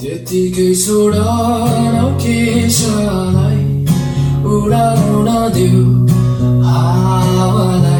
त्यतिकै छोड केशलाई उडाउन देऊ हावालाई।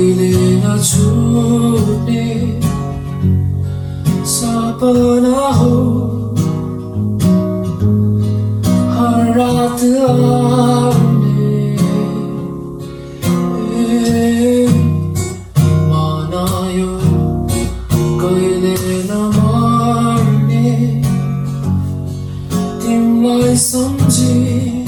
कहिले नछुट्ने सपना हो। हर रात आउने मनायो कहिले नमर्ने। तिमीलाई सम्झे